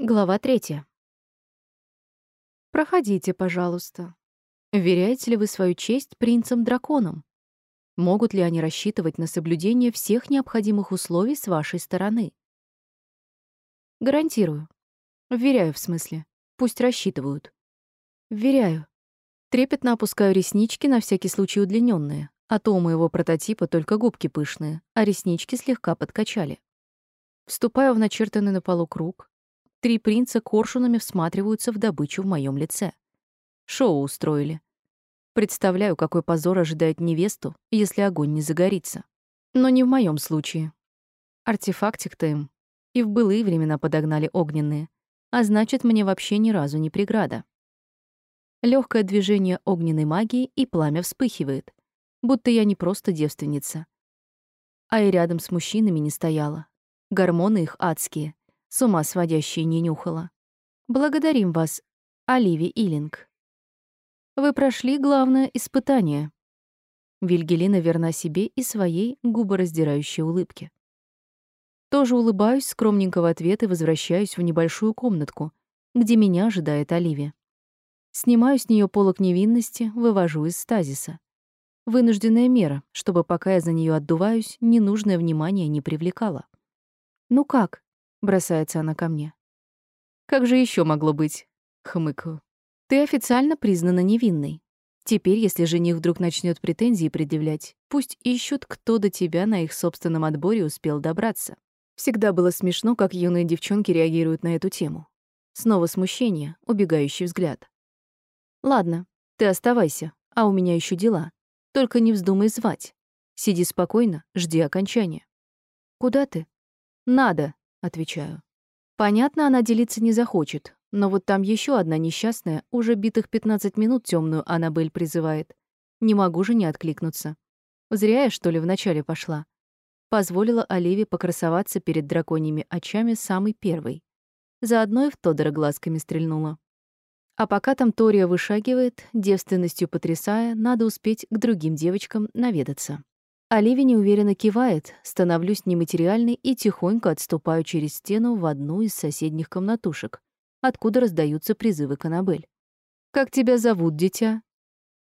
Глава третья. Проходите, пожалуйста. Веряете ли вы свою честь принцам-драконам? Могут ли они рассчитывать на соблюдение всех необходимых условий с вашей стороны? Гарантирую. Вверяю, в смысле. Пусть рассчитывают. Вверяю. Трепетно опускаю реснички, на всякий случай удлиненные, а то у моего прототипа только губки пышные, а реснички слегка подкачали. Вступаю в начертанный на полу круг, Три принца коршунами всматриваются в добычу в моем лице. Шоу устроили. Представляю, какой позор ожидает невесту, если огонь не загорится. Но не в моем случае. Артефактик-то им. И в былые времена подогнали огненные. А значит, мне вообще ни разу не преграда. Легкое движение огненной магии, и пламя вспыхивает. Будто я не просто девственница. А и рядом с мужчинами не стояла. Гормоны их адские с ума сводящей не нюхала. Благодарим вас, Оливи Илинг. Вы прошли главное испытание. Вильгелина верна себе и своей губораздирающей улыбке. Тоже улыбаюсь, скромненько в ответ и возвращаюсь в небольшую комнатку, где меня ожидает Оливия. Снимаю с нее полок невинности, вывожу из стазиса. Вынужденная мера, чтобы пока я за нее отдуваюсь, ненужное внимание не привлекало. «Ну как?» Бросается она ко мне. Как же еще могло быть? Хмыкаю. Ты официально признана невинной. Теперь, если жених вдруг начнет претензии предъявлять, пусть ищут, кто до тебя на их собственном отборе успел добраться. Всегда было смешно, как юные девчонки реагируют на эту тему. Снова смущение, убегающий взгляд. Ладно, ты оставайся, а у меня еще дела. Только не вздумай звать. Сиди спокойно, жди окончания. Куда ты? Надо, отвечаю. Понятно, она делиться не захочет, но вот там еще одна несчастная, уже битых 15 минут темную Аннабель призывает. Не могу же не откликнуться. Зря я, что ли, вначале пошла. Позволила Оливе покрасоваться перед драконьими очами самый первый. Заодно и в Тодора глазками стрельнула. А пока там Тория вышагивает, девственностью потрясая, надо успеть к другим девочкам наведаться. Оливия неуверенно кивает, становлюсь нематериальной и тихонько отступаю через стену в одну из соседних комнатушек, откуда раздаются призывы Канабель. «Как тебя зовут, дитя?»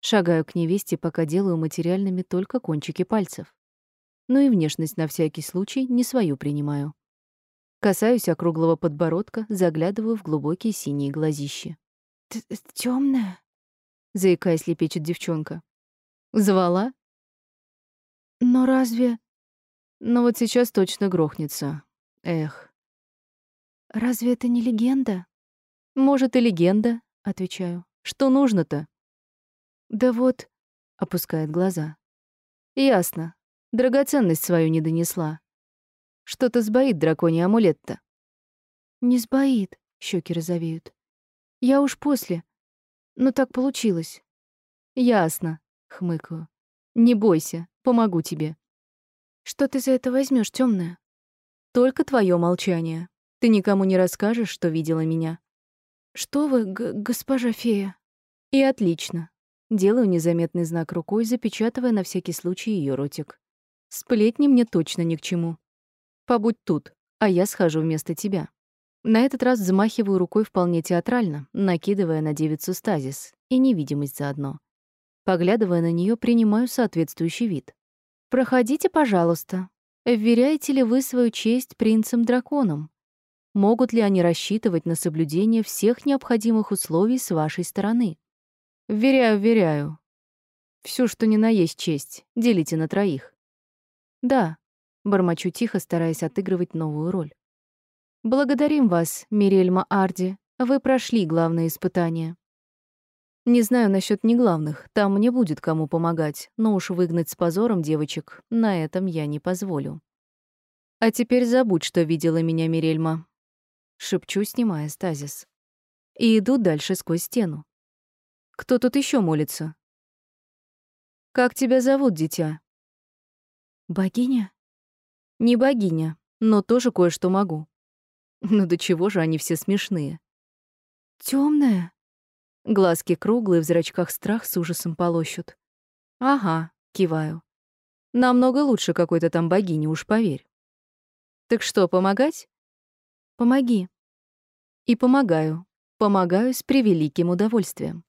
Шагаю к невесте, пока делаю материальными только кончики пальцев. Ну и внешность на всякий случай не свою принимаю. Касаюсь округлого подбородка, заглядываю в глубокие синие глазищи. «Тёмная?» — заикаясь, лепечет девчонка. «Звала?» Но разве... Но вот сейчас точно грохнется. Эх. Разве это не легенда? Может, и легенда, отвечаю. Что нужно-то? Да вот, опускает глаза. Ясно. Драгоценность свою не донесла. Что-то сбоит драконий амулет-то. Не сбоит, щеки розовеют. Я уж после. Но так получилось. Ясно, хмыкаю. Не бойся, Помогу тебе. Что ты за это возьмешь, темная? Только твое молчание. Ты никому не расскажешь, что видела меня. Что вы, госпожа фея? И отлично. Делаю незаметный знак рукой, запечатывая на всякий случай ее ротик. Сплетни мне точно ни к чему. Побудь тут, а я схожу вместо тебя. На этот раз взмахиваю рукой вполне театрально, накидывая на девицу стазис и невидимость заодно. Поглядывая на нее, принимаю соответствующий вид. «Проходите, пожалуйста. Вверяете ли вы свою честь принцам-драконам? Могут ли они рассчитывать на соблюдение всех необходимых условий с вашей стороны?» «Вверяю, вверяю. Все, что ни на есть честь, делите на троих». «Да», — бормочу тихо, стараясь отыгрывать новую роль. «Благодарим вас, Мирельма Арди. Вы прошли главное испытание. Не знаю насчет неглавных, там мне будет кому помогать, но уж выгнать с позором девочек на этом я не позволю. А теперь забудь, что видела меня Мирельма. Шепчу, снимая стазис. И иду дальше сквозь стену. Кто тут еще молится? Как тебя зовут, дитя? Богиня? Не богиня, но тоже кое-что могу. Ну до чего же они все смешные? Темная. Глазки круглые, в зрачках страх с ужасом полощут. «Ага», — киваю. «Намного лучше какой-то там богини, уж поверь». «Так что, помогать?» «Помоги». И помогаю. Помогаю с превеликим удовольствием.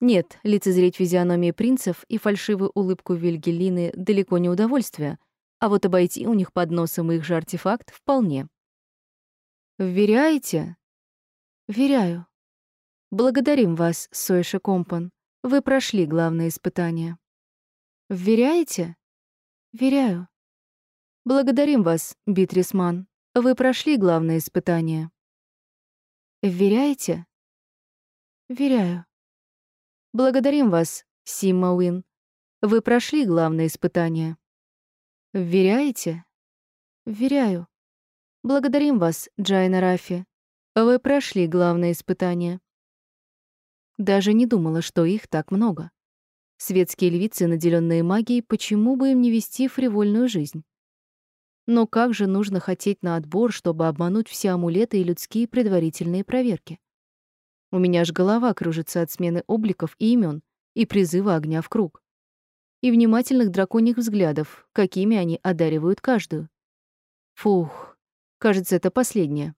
Нет, лицезреть физиономии принцев и фальшивую улыбку Вильгелины далеко не удовольствие, а вот обойти у них под носом их же артефакт вполне. «Вверяете?» «Веряю. Благодарим вас, Сойша Компан. Вы прошли главное испытание». «Вверяете?» «Вверяю. Благодарим вас, Битрисман. Вы прошли главное испытание». «Вверяете?» «Вверяю. Благодарим вас, Симма Уин. Вы прошли главное испытание». «Вверяете?» «Вверяю. Благодарим вас, Джайна Рафи. Вы прошли главное испытание». Даже не думала, что их так много. Светские львицы, наделенные магией, почему бы им не вести фривольную жизнь? Но как же нужно хотеть на отбор, чтобы обмануть все амулеты и людские предварительные проверки? У меня аж голова кружится от смены обликов и имен и призыва огня в круг. И внимательных драконьих взглядов, какими они одаривают каждую. Фух, кажется, это последнее.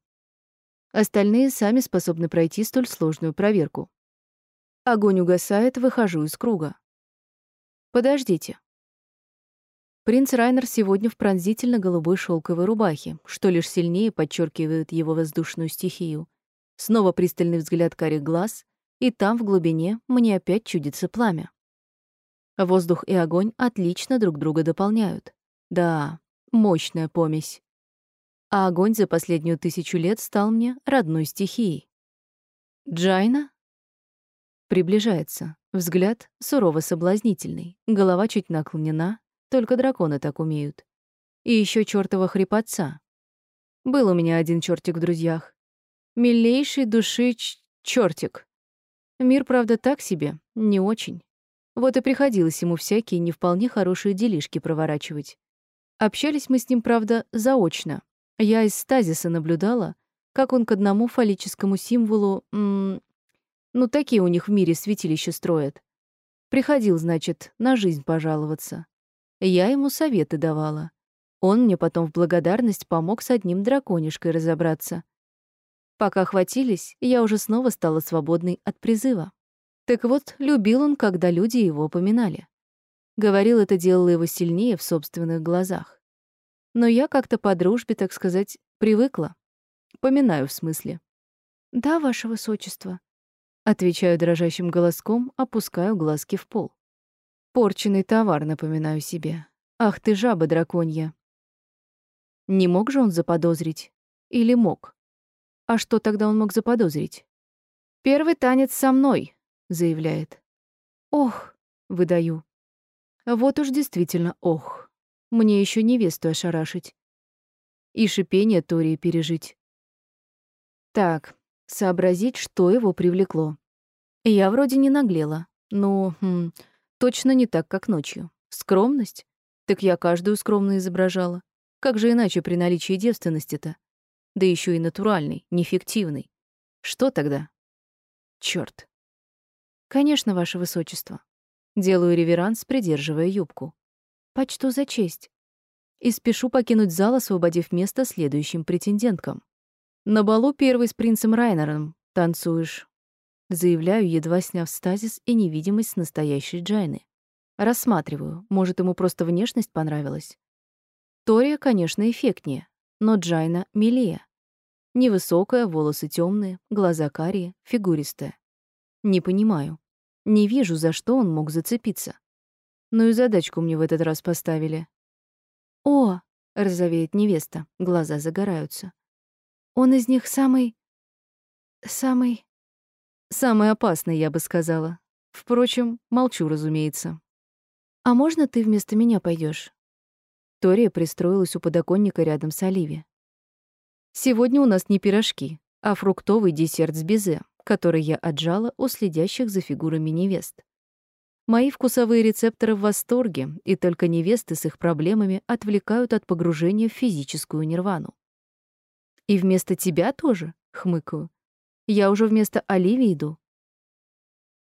Остальные сами способны пройти столь сложную проверку. Огонь угасает, выхожу из круга. Подождите. Принц Райнер сегодня в пронзительно-голубой шелковой рубахе, что лишь сильнее подчеркивает его воздушную стихию. Снова пристальный взгляд карих глаз, и там, в глубине, мне опять чудится пламя. Воздух и огонь отлично друг друга дополняют. Да, мощная помесь. А огонь за последнюю тысячу лет стал мне родной стихией. Джайна? Приближается. Взгляд сурово соблазнительный. Голова чуть наклонена, только драконы так умеют. И еще чёртова хрипотца. Был у меня один чёртик в друзьях. Милейший души чёртик. Мир, правда, так себе, не очень. Вот и приходилось ему всякие не вполне хорошие делишки проворачивать. Общались мы с ним, правда, заочно. Я из стазиса наблюдала, как он к одному фаллическому символу... М ну, такие у них в мире святилища строят. Приходил, значит, на жизнь пожаловаться. Я ему советы давала. Он мне потом в благодарность помог с одним драконишкой разобраться. Пока хватились, я уже снова стала свободной от призыва. Так вот, любил он, когда люди его поминали. Говорил, это делало его сильнее в собственных глазах. Но я как-то по дружбе, так сказать, привыкла. Поминаю в смысле. «Да, ваше высочество», — отвечаю дрожащим голоском, опускаю глазки в пол. Порченный товар, напоминаю себе. Ах ты жаба драконья. Не мог же он заподозрить? Или мог? А что тогда он мог заподозрить? «Первый танец со мной», — заявляет. «Ох», — выдаю. Вот уж действительно ох. Мне еще невесту ошарашить. И шипение Тории пережить. Так, сообразить, что его привлекло. Я вроде не наглела. Ну, хм, Точно не так, как ночью. Скромность? Так я каждую скромно изображала. Как же иначе при наличии девственности-то? Да еще и натуральной, неэффективной. Что тогда? Черт. Конечно, ваше высочество. Делаю реверанс, придерживая юбку. Почту за честь. И спешу покинуть зал, освободив место следующим претенденткам. На балу первый с принцем Райнером танцуешь. Заявляю, едва сняв стазис и невидимость настоящей Джайны. Рассматриваю, может, ему просто внешность понравилась. Тория, конечно, эффектнее, но Джайна милее. Невысокая, волосы темные, глаза карие, фигуристая. Не понимаю. Не вижу, за что он мог зацепиться. Ну и задачку мне в этот раз поставили. «О!» — розовеет невеста, глаза загораются. «Он из них самый... самый...» Самый опасный, я бы сказала. Впрочем, молчу, разумеется. «А можно ты вместо меня пойдешь? Тория пристроилась у подоконника рядом с Оливи. «Сегодня у нас не пирожки, а фруктовый десерт с безе, который я отжала у следящих за фигурами невест. Мои вкусовые рецепторы в восторге, и только невесты с их проблемами отвлекают от погружения в физическую нирвану. «И вместо тебя тоже?» — хмыкаю. Я уже вместо Оливии иду.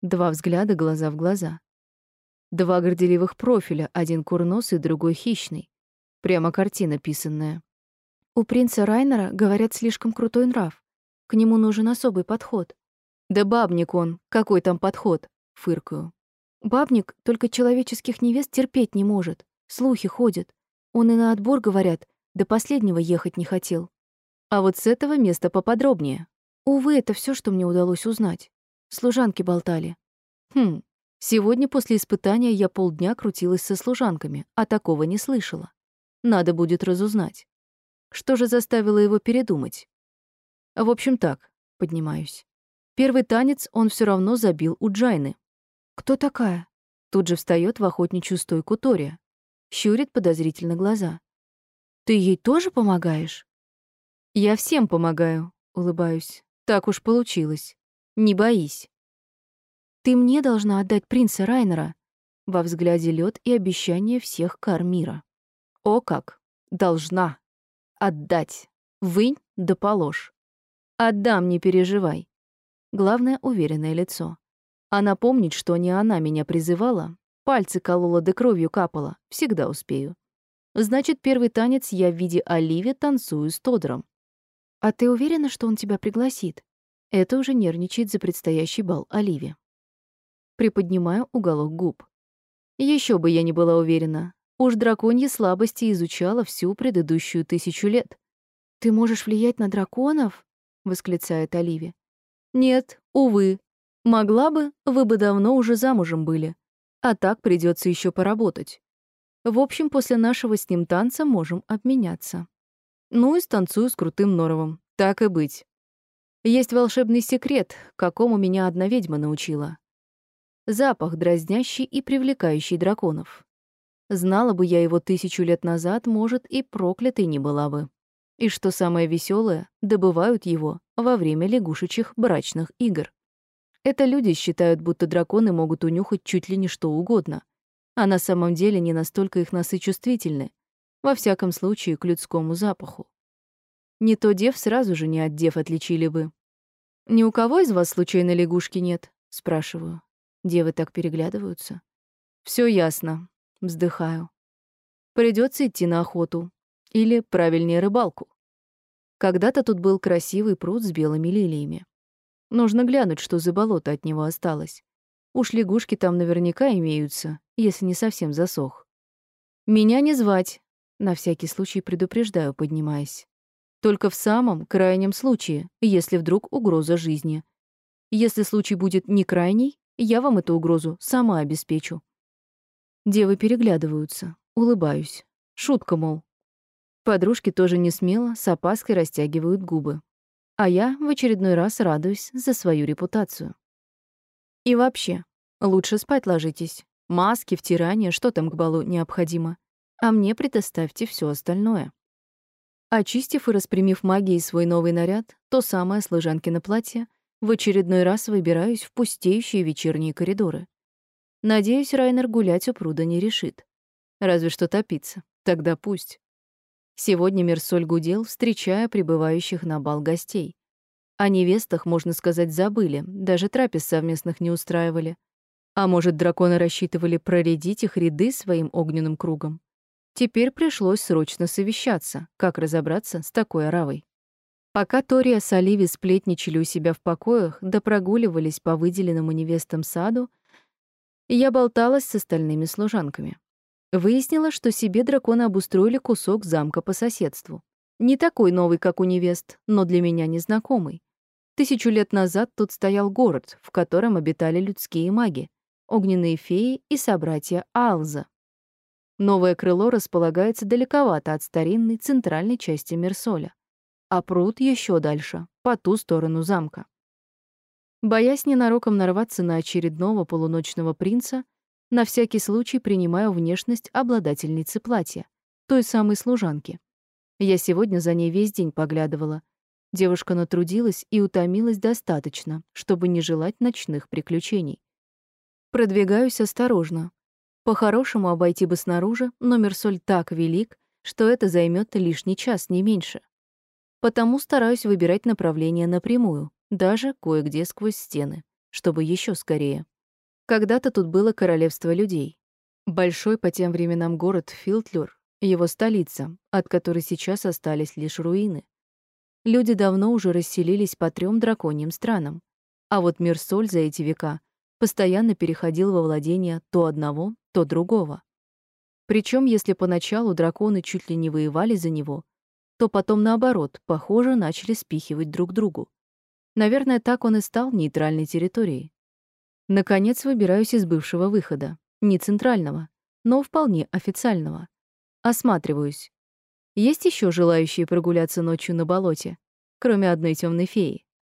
Два взгляда глаза в глаза. Два горделивых профиля, один курносый, другой хищный. Прямо картина писанная. У принца Райнера, говорят, слишком крутой нрав. К нему нужен особый подход. Да бабник он, какой там подход, фыркаю. Бабник только человеческих невест терпеть не может. Слухи ходят. Он и на отбор, говорят, до последнего ехать не хотел. А вот с этого места поподробнее. Увы, это все, что мне удалось узнать. Служанки болтали. Хм, сегодня после испытания я полдня крутилась со служанками, а такого не слышала. Надо будет разузнать. Что же заставило его передумать? В общем так, поднимаюсь. Первый танец он все равно забил у Джайны. «Кто такая?» Тут же встает в охотничью стойку Тория. Щурит подозрительно глаза. «Ты ей тоже помогаешь?» «Я всем помогаю», — улыбаюсь. «Так уж получилось. Не боись». «Ты мне должна отдать принца Райнера». Во взгляде лед и обещание всех кар мира. «О как! Должна!» Отдать. Вынь да положь. Отдам, не переживай. Главное — уверенное лицо. Она помнит, что не она меня призывала, пальцы колола да кровью капала, всегда успею. Значит, первый танец я в виде Оливи танцую с Тодром. А ты уверена, что он тебя пригласит? Это уже нервничает за предстоящий бал Оливи. Приподнимаю уголок губ. Еще бы я не была уверена. Уж драконьи слабости изучала всю предыдущую тысячу лет. «Ты можешь влиять на драконов?» — восклицает Оливия. «Нет, увы. Могла бы, вы бы давно уже замужем были. А так придется еще поработать. В общем, после нашего с ним танца можем обменяться. Ну и станцую с крутым Норовым. Так и быть. Есть волшебный секрет, какому меня одна ведьма научила. Запах, дразнящий и привлекающий драконов. Знала бы я его тысячу лет назад, может, и проклятой не была бы. И что самое веселое, добывают его во время лягушечьих брачных игр. Это люди считают, будто драконы могут унюхать чуть ли не что угодно. А на самом деле не настолько их носы чувствительны. Во всяком случае, к людскому запаху. Не то дев сразу же не от дев отличили бы. «Ни у кого из вас случайно лягушки нет?» — спрашиваю. Девы так переглядываются. Все ясно. Вздыхаю. Придется идти на охоту. Или, правильнее, рыбалку. Когда-то тут был красивый пруд с белыми лилиями. Нужно глянуть, что за болото от него осталось. Уж лягушки там наверняка имеются, если не совсем засох. Меня не звать, на всякий случай предупреждаю, поднимаясь. Только в самом крайнем случае, если вдруг угроза жизни. Если случай будет не крайний, я вам эту угрозу сама обеспечу. Девы переглядываются. Улыбаюсь. Шутка, мол. Подружки тоже не смело, с опаской растягивают губы. А я в очередной раз радуюсь за свою репутацию. И вообще, лучше спать ложитесь. Маски, втирание, что там к балу необходимо. А мне предоставьте все остальное. Очистив и распрямив магией свой новый наряд, то самое служанкино платье, в очередной раз выбираюсь в пустеющие вечерние коридоры. Надеюсь, Райнер гулять у пруда не решит. Разве что топиться. Тогда пусть. Сегодня Мерсоль гудел, встречая прибывающих на бал гостей. О невестах, можно сказать, забыли, даже трапез совместных не устраивали. А может, драконы рассчитывали проредить их ряды своим огненным кругом? Теперь пришлось срочно совещаться, как разобраться с такой оравой. Пока Тория с Оливи сплетничали у себя в покоях, да прогуливались по выделенному невестам саду, я болталась с остальными служанками. Выяснила, что себе драконы обустроили кусок замка по соседству. Не такой новый, как у невест, но для меня незнакомый. Тысячу лет назад тут стоял город, в котором обитали людские маги, огненные феи и собратья Алза. Новое крыло располагается далековато от старинной центральной части Мерсоля, а пруд еще дальше, по ту сторону замка. Боясь ненароком нарваться на очередного полуночного принца, на всякий случай принимаю внешность обладательницы платья, той самой служанки. Я сегодня за ней весь день поглядывала. Девушка натрудилась и утомилась достаточно, чтобы не желать ночных приключений. Продвигаюсь осторожно. По-хорошему обойти бы снаружи, но Мерсоль так велик, что это займет лишний час, не меньше. Потому стараюсь выбирать направление напрямую, даже кое-где сквозь стены, чтобы еще скорее. Когда-то тут было королевство людей. Большой по тем временам город Филтлюр, его столица, от которой сейчас остались лишь руины. Люди давно уже расселились по трем драконьим странам. А вот мир Соль за эти века постоянно переходил во владение то одного, то другого. Причем, если поначалу драконы чуть ли не воевали за него, то потом, наоборот, похоже, начали спихивать друг другу. Наверное, так он и стал нейтральной территорией. Наконец выбираюсь из бывшего выхода. Не центрального, но вполне официального. Осматриваюсь. Есть еще желающие прогуляться ночью на болоте, кроме одной темной феи?